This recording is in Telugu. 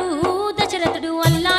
దశరథుడు దశరథుడు